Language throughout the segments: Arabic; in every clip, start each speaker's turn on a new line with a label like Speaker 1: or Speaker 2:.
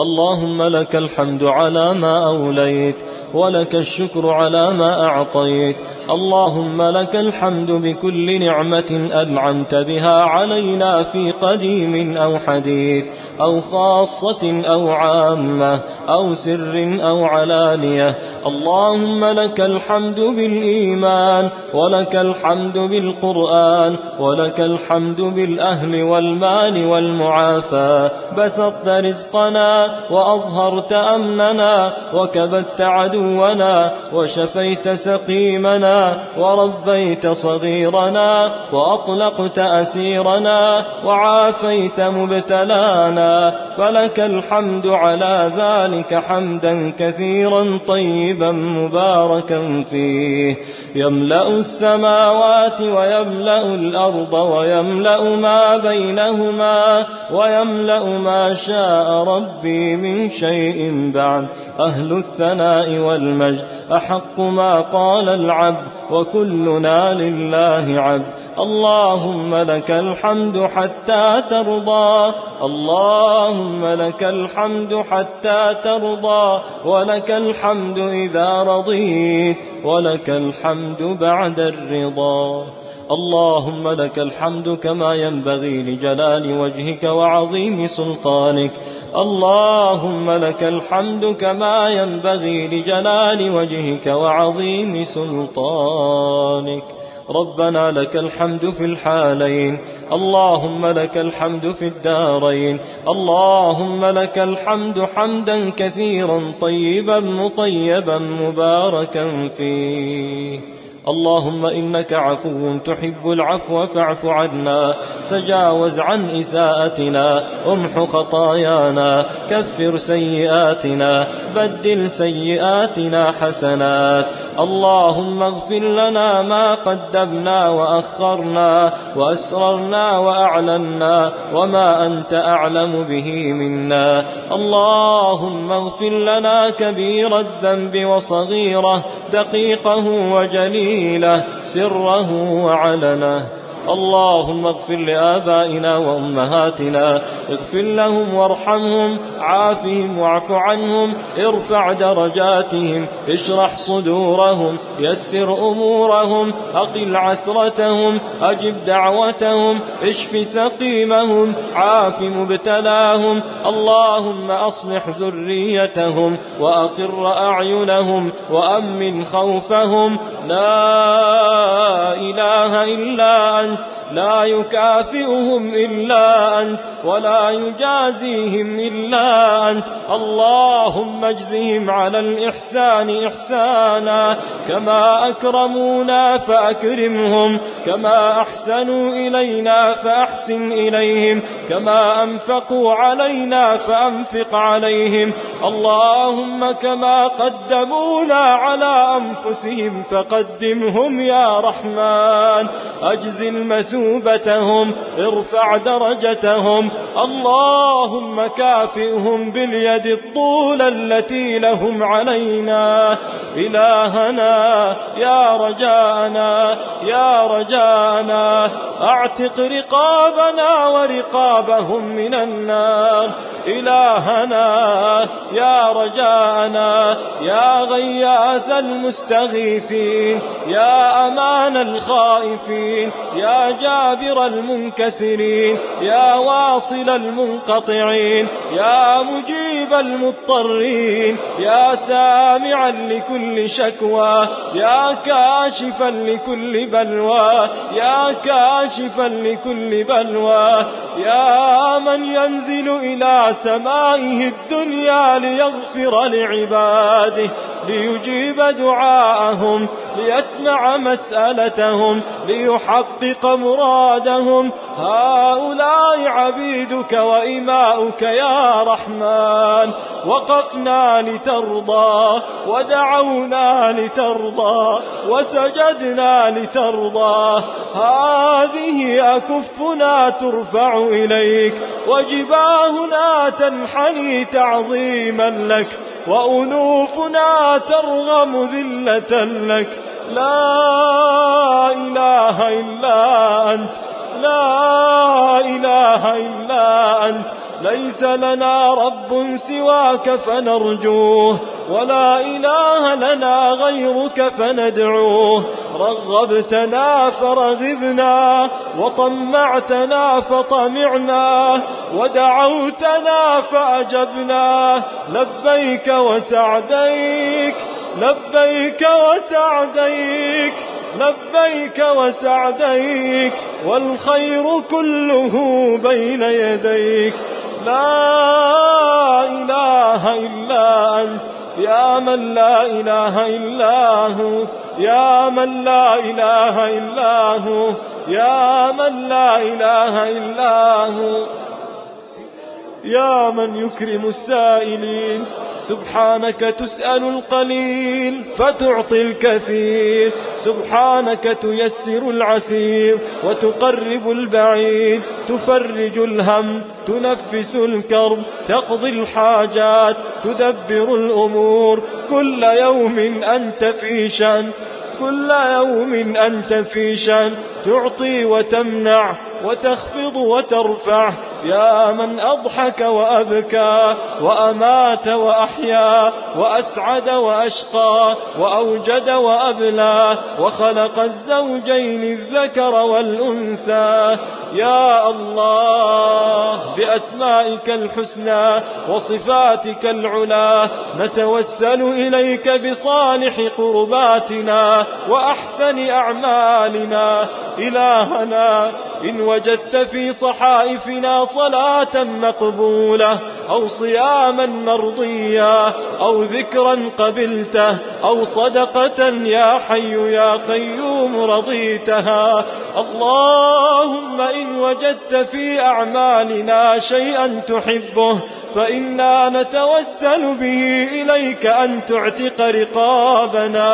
Speaker 1: اللهم لك الحمد على ما أوليت ولك الشكر على ما أعطيت. اللهم لك الحمد بكل نعمة أنعمت بها علينا في قديم أو حديث أو خاصة أو عامة أو سر أو علانية. اللهم لك الحمد بالإيمان ولك الحمد بالقرآن ولك الحمد بالأهل والمال والمعافاة بسطت رزقنا وأظهرت أمننا وكبت عدونا وشفيت سقيمنا وربيت صغيرنا وأطلقت أسيرنا وعافيت مبتلانا فلك الحمد على ذلك حمدا كثيرا طيبا مباركا فيه. يملأ السماوات ويملأ الأرض ويملأ ما بينهما ويملأ ما شاء ربي من شيء بعد. أهل الثناء والمجد أحق ما قال العبد وكلنا لله عبد. اللهم لك الحمد حتى ترضى. اللهم لك الحمد حتى ترضى. ولك الحمد إذا رضيت. ولك الحمد بعد الرضا. اللهم لك الحمد كما ينبغي لجلال وجهك وعظيم سلطانك. اللهم لك الحمد كما ينبغي لجلال وجهك وعظيم سلطانك. ربنا لك الحمد في الحالين. اللهم لك الحمد في الدارين. اللهم لك الحمد حمدا كثيرا طيبا مطيبا مباركا فيه. اللهم إنك عفو تحب العفو فاعف عنا تجاوز عن إساءتنا امح خطايانا كفر سيئاتنا بدل سيئاتنا حسنات. اللهم اغفر لنا ما قدمنا وأخرنا وأسررنا وأعلنا وما أنت أعلم به منا. اللهم اغفر لنا كبير الذنب وصغيره دقيقه وجليله سره وعلنه. اللهم اغفر لآبائنا وأمهاتنا اغفر لهم وارحمهم عافهم واعف عنهم ارفع درجاتهم اشرح صدورهم يسر أمورهم أقل عثرتهم أجب دعوتهم اشف سقيمهم عاف مبتلاهم اللهم أصلح ذريتهم وأقر أعينهم وأمن خوفهم. لا إله إلا أنت. لا يكافئهم إلا أنت ولا يجازيهم إلا أنت. اللهم اجزهم على الإحسان إحسانا كما أكرمونا فأكرمهم كما أحسنوا إلينا فأحسن إليهم كما أنفقوا علينا فأنفق عليهم. اللهم كما قدمونا على أنفسهم فقدمهم يا رحمن. أجزل مثوبتهم ارفع درجتهم. اللهم كافئهم باليد الطول التي لهم علينا. إلهنا يا رجاءنا يا رجاءنا. أعتق رقابنا ورقابهم من النار. إلهنا يا رجاءنا يا غياث المستغيثين يا أمان الخائفين يا جابر المنكسرين يا واصل المنقطعين يا مجيب المضطرين يا سامعا لكل شكوى يا كاشفا لكل بلوى يا كاشفا لكل بلوى يا من ينزل إلى سمائه الدنيا ليغفر لعباده ليجيب دعاءهم ليسمع مسألتهم ليحقق مرادهم. هؤلاء عبيدك وإماؤك يا رحمن وقفنا لترضى ودعونا لترضى وسجدنا لترضى. هذه أكفنا ترفع إليك وجباهنا تنحني تعظيما لك. وأنوفنا ترغم ذلة لك. لا إله إلا أنت. لا إله إلا أنت. ليس لنا رب سواك فنرجوه ولا إله لنا غيرك فندعوه. رغبتنا فرغبنا وطمعتنا فطمعنا ودعوتنا فأجبنا. لبيك وسعديك لبيك وسعديك لبيك وسعديك والخير كله بين يديك. لا إله إلا أنت. يا من لا إله إلا هو. يا من لا إله إلا هو. يا من لا إله إلا هو. يا من يكرم السائلين. سبحانك تسأل القليل فتعطي الكثير. سبحانك تيسر العسير وتقرب البعيد تفرج الهم تنفس الكرب تقضي الحاجات تدبر الأمور. كل يوم أنت في شأن كل يوم أنت في شأن. تعطي وتمنع وتخفض وترفع. يا من أضحك وأبكى وأمات وأحيا وأسعد وأشقى وأوجد وأبلى وخلق الزوجين الذكر والأنثى يا الله بأسمائك الحسنى وصفاتك العلا نتوسل إليك بصالح قرباتنا وأحسن أعمالنا إلهنا إن وجدت في صحائفنا صلاة مقبولة أو صياما مرضيا أو ذكرا قبلته أو صدقة يا حي يا قيوم رضيتها. اللهم إن وجدت في أعمالنا شيئا تحبه فإنا نتوسل به إليك أن تعتق رقابنا.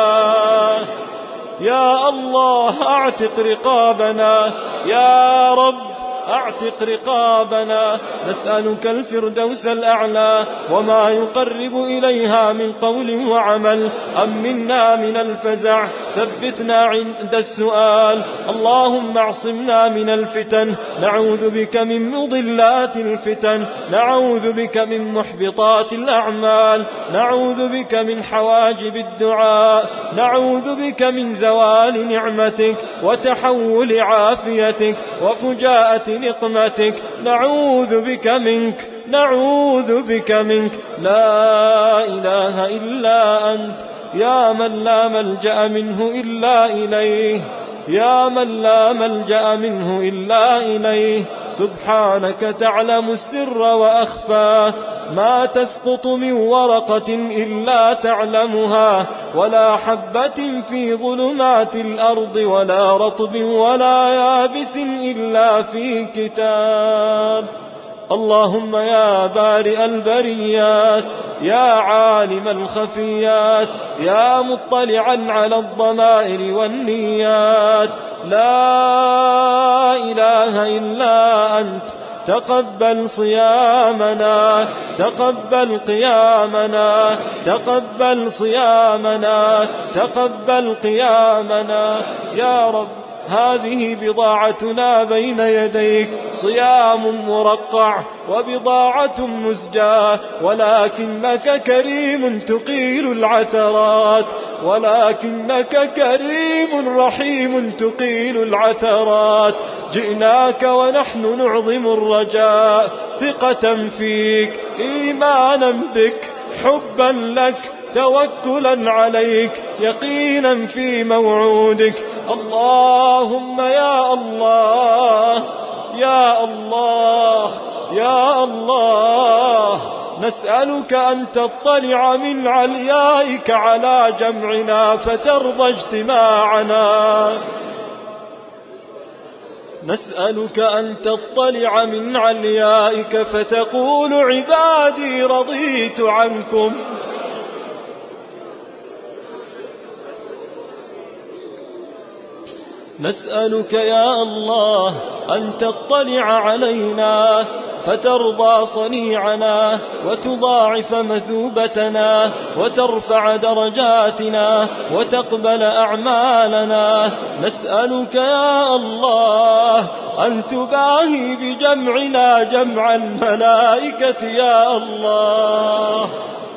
Speaker 1: يا الله أعتق رقابنا. يا رب أعتق رقابنا. نسألك الفردوس الأعلى وما يقرب إليها من قول وعمل. أمنا من الفزع ثبتنا عند السؤال. اللهم اعصمنا من الفتن. نعوذ بك من مضلات الفتن. نعوذ بك من محبطات الأعمال. نعوذ بك من حواجب الدعاء. نعوذ بك من زوال نعمتك وتحول عافيتك وفجاءة نقمتك. نعوذ بك منك. نعوذ بك منك. لا إله إلا أنت. يا من لا ملجأ منه إلا إليه. يا من لا ملجأ منه إلا إليه. سبحانك تعلم السر وأخفى. ما تسقط من ورقة إلا تعلمها. ولا حبة في ظلمات الأرض ولا رطب ولا يابس إلا في كتاب. اللهم يا بارئ البريات. يا عالم الخفيات يا مطلعا على الضمائر والنيات. لا إله إلا أنت تقبل صيامنا تقبل قيامنا تقبل صيامنا تقبل قيامنا. يا رب هذه بضاعتنا بين يديك. صيام مرقع وبضاعة مزجاة. ولكنك كريم تقيل العثرات. ولكنك كريم رحيم تقيل العثرات. جئناك ونحن نعظم الرجاء. ثقة فيك إيمانا بك حبا لك توكلا عليك يقينا في موعودك. اللهم يا الله يا الله يا الله. نسألك أن تطلع من عليائك على جمعنا فترضى اجتماعنا. نسألك أن تطلع من عليائك فتقول عبادي رضيت عنكم. نسألك يا الله أن تطلع علينا فترضى صنيعنا وتضاعف مثوبتنا وترفع درجاتنا وتقبل أعمالنا. نسألك يا الله أن تباهي بجمعنا جمع الملائكة يا الله.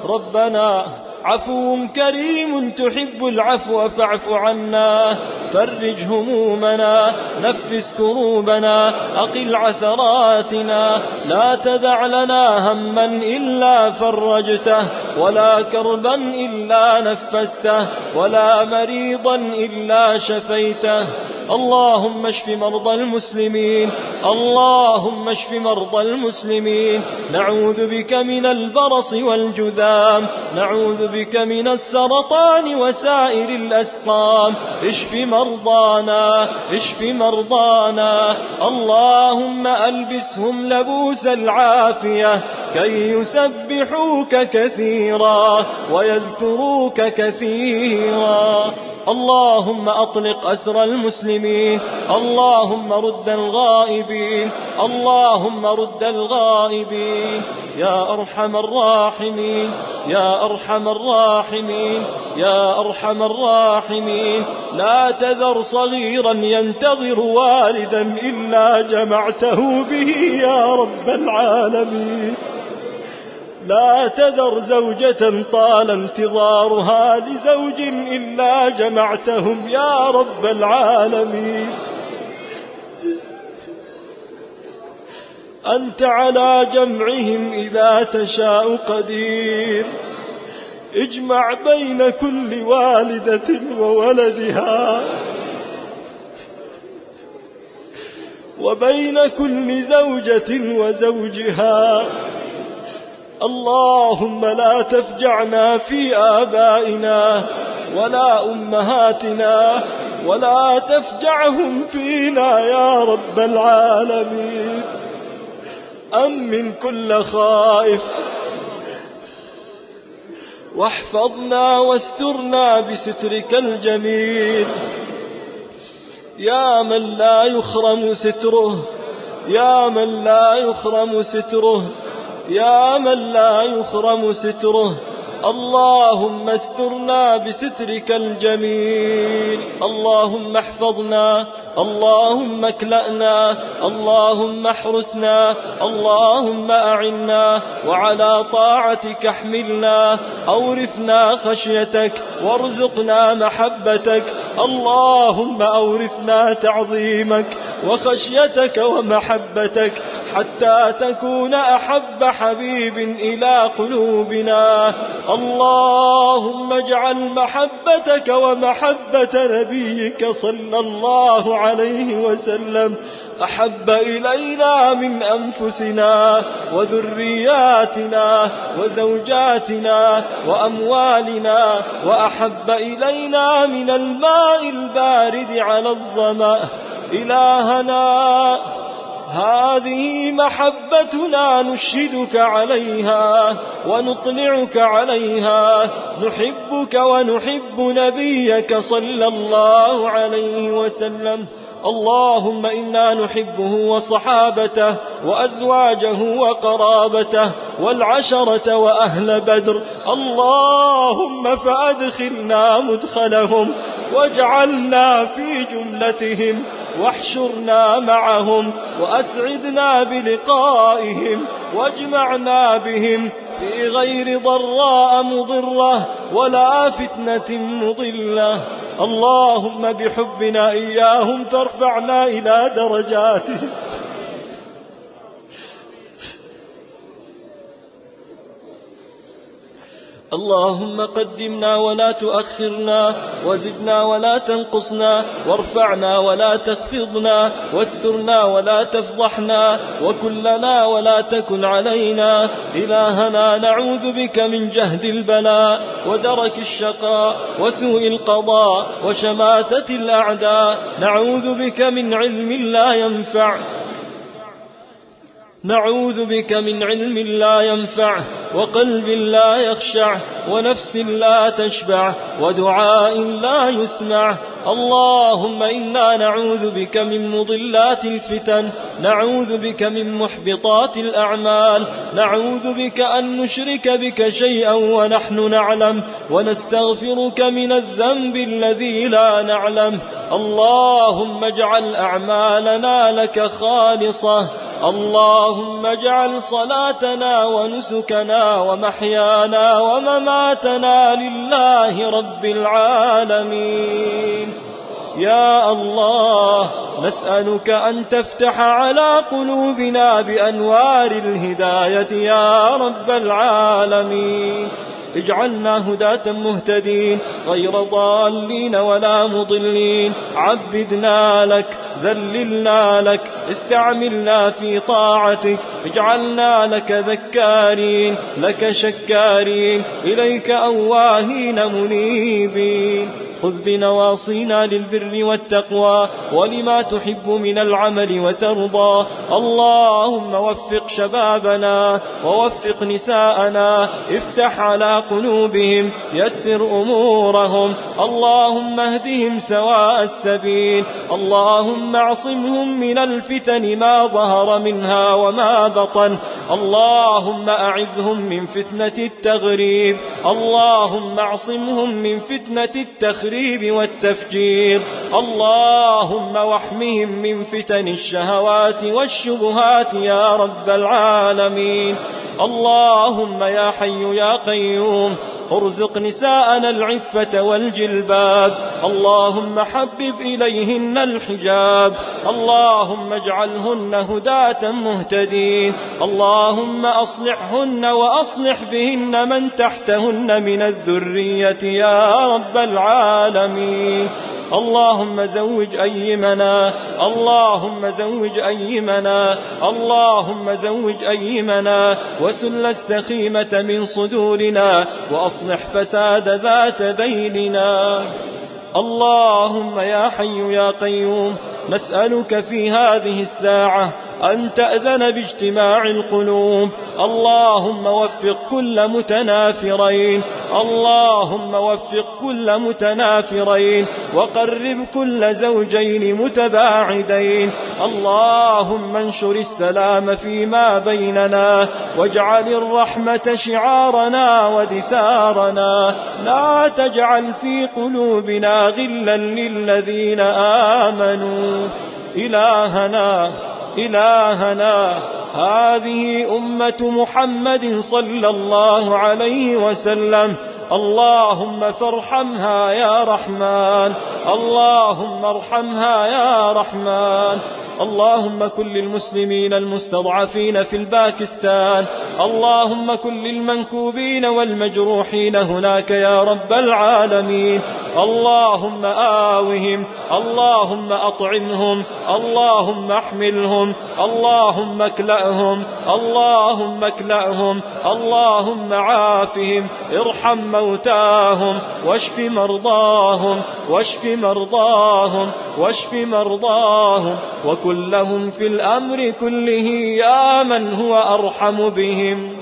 Speaker 1: ربنا عفو كريم تحب العفو فاعف عنا فرج همومنا نفس كروبنا أقل عثراتنا. لا تدع لنا هما إلا فرجته ولا كربا إلا نفسته ولا مريضا إلا شفيته. اللهم اشف مرضى المسلمين اللهم اشف مرضى المسلمين. نعوذ بك من البرص والجذام نعوذ بك من السرطان وسائر الأسقام. اشف مرضانا اشف مرضانا. اللهم ألبسهم لبوس العافية كي يسبحوك كثيرا ويذكروك كثيرا. اللهم أطلق أسر المسلمين اللهم رد الغائبين اللهم رد الغائبين. يا أرحم الراحمين يا أرحم الراحمين يا أرحم الراحمين. لا تذر صغيرا ينتظر والدا إلا جمعته به يا رب العالمين. لا تذر زوجة طال انتظارها لزوج إلا جمعتهم يا رب العالمين. أنت على جمعهم إذا تشاء قدير. اجمع بين كل والدة وولدها. وبين كل زوجة وزوجها. اللهم لا تفجعنا في آبائنا ولا أمهاتنا ولا تفجعهم فينا يا رب العالمين. أمن كل خائف. واحفظنا واسترنا بسترك الجميل. يا من لا يخرم ستره. يا من لا يخرم ستره. يا من لا يخرم ستره. اللهم استرنا بسترك الجميل. اللهم احفظنا. اللهم اكلأنا. اللهم احرسنا. اللهم أعنا. وعلى طاعتك احملنا. أورثنا خشيتك. وارزقنا محبتك. اللهم أورثنا تعظيمك. وخشيتك ومحبتك. حتى تكون أحب حبيب إلى قلوبنا. اللهم اجعل محبتك ومحبة نبيك صلى الله عليه وسلم أحب إلينا من أنفسنا وذرياتنا وزوجاتنا وأموالنا وأحب إلينا من الماء البارد على الظمأ. إلهنا هذه محبتنا نشهدك عليها ونطلعك عليها. نحبك ونحب نبيك صلى الله عليه وسلم. اللهم إنا نحبه وصحابته وأزواجه وقرابته والعشرة وأهل بدر. اللهم فأدخلنا مدخلهم واجعلنا في جملتهم. واحشرنا معهم وأسعدنا بلقائهم واجمعنا بهم في غير ضراء مضرة ولا فتنة مضلة. اللهم بحبنا إياهم فارفعنا إلى درجاتهم. اللهم قدمنا ولا تؤخرنا وزدنا ولا تنقصنا وارفعنا ولا تخفضنا واسترنا ولا تفضحنا وكلنا ولا تكن علينا. إلهنا نعوذ بك من جهد البلاء ودرك الشقاء وسوء القضاء وشماتة الأعداء. نعوذ بك من علم لا ينفع. نعوذ بك من علم لا ينفع وقلب لا يخشع ونفس لا تشبع ودعاء لا يسمع. اللهم إنا نعوذ بك من مضلات الفتن نعوذ بك من محبطات الأعمال نعوذ بك أن نشرك بك شيئا ونحن نعلم ونستغفرك من الذنب الذي لا نعلم. اللهم اجعل أعمالنا لك خالصة اللهم اجعل صلاتنا ونسكنا ومحيانا ومماتنا لله رب العالمين. يا الله نسألك أن تفتح على قلوبنا بأنوار الهداية يا رب العالمين. اجعلنا هداة مهتدين غير ضالين ولا مضلين. عبدنا لك ذللنا لك استعملنا في طاعتك اجعلنا لك ذكارين لك شكارين إليك أواهين منيبين. خذ بنواصينا للبر والتقوى ولما تحب من العمل وترضى. اللهم وفق شبابنا ووفق نساءنا. افتح على قلوبهم يسر أمورهم. اللهم اهدهم سواء السبيل. اللهم اعصمهم من الفتن ما ظهر منها وما بطن. اللهم أعذهم من فتنة التغريب. اللهم أعصمهم من فتنة التخريب والتفجير. اللهم واحمهم من فتن الشهوات والشبهات يا رب العالمين. اللهم يا حي يا قيوم. ارزق نساءنا العفة والجلباب. اللهم حبب إليهن الحجاب. اللهم اجعلهن هداة مهتدين. اللهم أصلحهن وأصلح بهن من تحتهن من الذرية يا رب العالمين. اللهم زوج أيمنا اللهم زوج أيمنا اللهم زوج أيمنا وسل السخيمة من صدورنا وأصلح فساد ذات بيننا. اللهم يا حي يا قيوم نسألك في هذه الساعة أن تأذن باجتماع القلوب. اللهم وفق كل متنافرين. اللهم وفق كل متنافرين. وقرب كل زوجين متباعدين. اللهم انشر السلام فيما بيننا. واجعل الرحمة شعارنا ودثارنا. لا تجعل في قلوبنا غلا للذين آمنوا. إلهنا إلهنا. هذه أمة محمد صلى الله عليه وسلم. اللهم فارحمها يا رحمن. اللهم ارحمها يا رحمن. اللهم كن للمسلمين المستضعفين في الباكستان. اللهم كن للمنكوبين والمجروحين هناك يا رب العالمين. اللهم آوهم اللهم أطعمهم اللهم أحملهم اللهم اكلأهم اللهم اكلأهم اللهم عافهم ارحم موتاهم واشف مرضاهم واشف مرضاهم واشف مرضاهم وكن لهم في الأمر كله يا من هو أرحم بهم.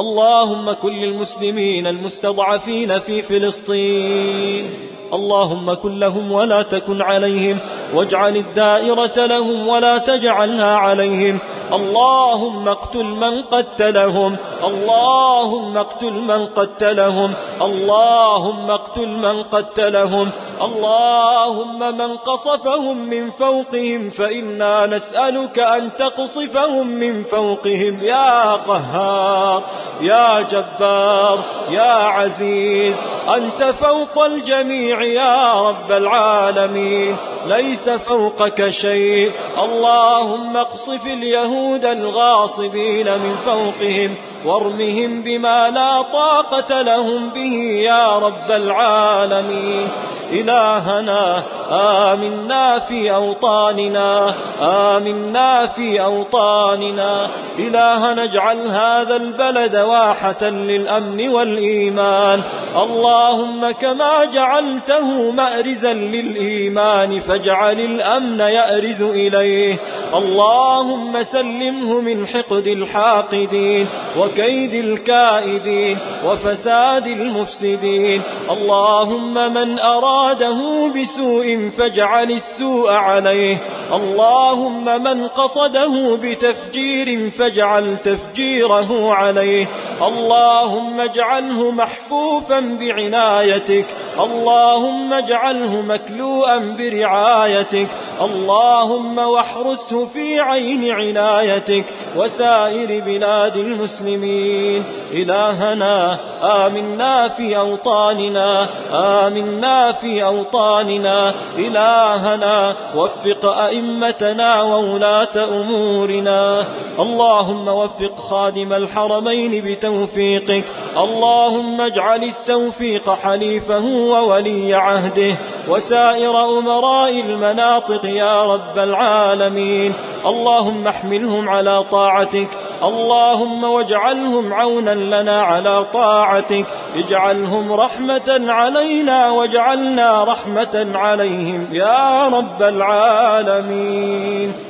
Speaker 1: اللهم كن للمسلمين المستضعفين في فلسطين. اللهم كن لهم ولا تكن عليهم. واجعل الدائرة لهم ولا تجعلها عليهم. اللهم اقتل من قتلهم. اللهم اقتل من قتلهم. اللهم اقتل من قتلهم. اللهم من قصفهم من فوقهم فإنا نسألك أن تقصفهم من فوقهم. يا قهار يا جبار يا عزيز أنت فوق الجميع يا رب العالمين. ليس فوقك شيء. اللهم اقصف اليهود الغاصبين من فوقهم وارمهم بما لا طاقة لهم به يا رب العالمين. إلهنا آمنا في أوطاننا آمنا في أوطاننا. إلهنا اجعل هذا البلد واحة للأمن والإيمان. اللهم كما جعلته مأرزا للإيمان فاجعل الأمن يأرز إليه. اللهم سلمه من حقد الحاقدين وكيد الكائدين وفساد المفسدين. اللهم من أراده بسوء فاجعل السوء عليه. اللهم من قصده بتفجير فاجعل تفجيره عليه. اللهم اجعله محفوفا بعنايتك. اللهم اجعله مكلوءا برعايتك. اللهم واحرسه في عين عنايتك. وسائر بلاد المسلمين. إلهنا آمنا في أوطاننا. آمنا في أوطاننا. إلهنا وفق أئمتنا وولاة أمورنا. اللهم وفق خادم الحرمين بتوفيقك. اللهم اجعل التوفيق حليفه وولي عهده وسائر أمراء المناطق يا رب العالمين. اللهم احملهم على طاعتك. اللهم واجعلهم عونا لنا على طاعتك. اجعلهم رحمة علينا واجعلنا رحمة عليهم يا رب العالمين.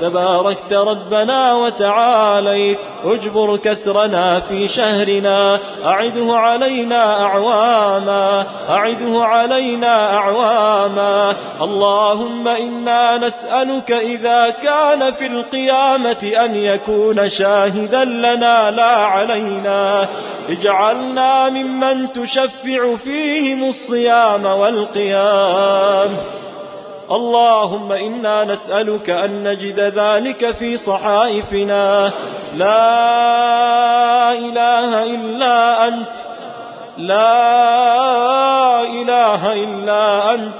Speaker 1: تباركت ربنا وتعاليت اجبر كسرنا في شهرنا أعده علينا أعواما أعده علينا أعواما. اللهم إنا نسألك إذا كان في القيامة أن يكون شاهدا لنا لا علينا. اجعلنا ممن تشفع فيهم الصيام والقيام. اللهم إنا نسألك أن نجد ذلك في صحائفنا. لا إله إلا أنت. لا إله إلا أنت.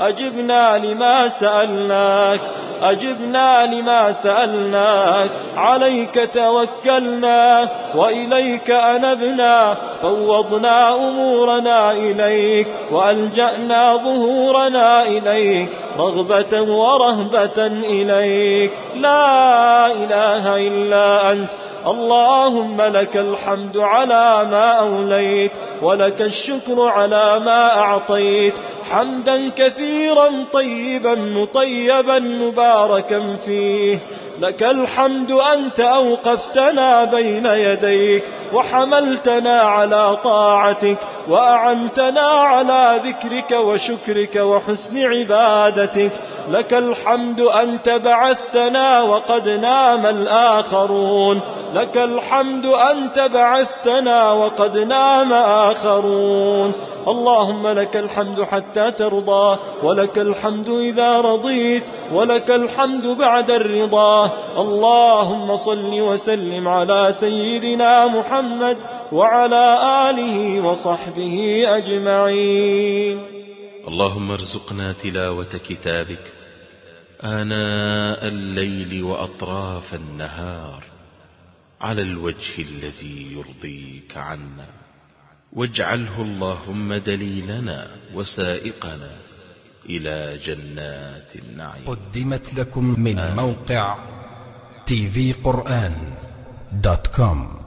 Speaker 1: أجبنا لما سألناك. أجبنا لما سألناك. عليك توكلنا وإليك أنبنا. فوضنا أمورنا إليك. وألجأنا ظهورنا إليك. رغبة ورهبة إليك. لا إله إلا أنت. اللهم لك الحمد على ما أوليت ولك الشكر على ما أعطيت. حمدا كثيرا طيبا مطيبا مباركا فيه. لك الحمد أنت أوقفتنا بين يديك وحملتنا على طاعتك وأعنتنا على ذكرك وشكرك وحسن عبادتك لك الحمد أنت بعثتنا وقد نام الآخرون لك الحمد أنت بعثتنا وقد نام آخرون اللهم لك الحمد حتى ترضى ولك الحمد إذا رضيت ولك الحمد بعد الرضا. اللهم صل وسلم على سيدنا محمد وعلى آله وصحبه أجمعين.
Speaker 2: اللهم ارزقنا تلاوة كتابك آناء الليل وأطراف النهار على الوجه الذي يرضيك عنا. واجعله اللهم دليلنا وسائقنا إلى جنات النعيم.
Speaker 3: قدمت لكم من موقع TV قرآن dot com.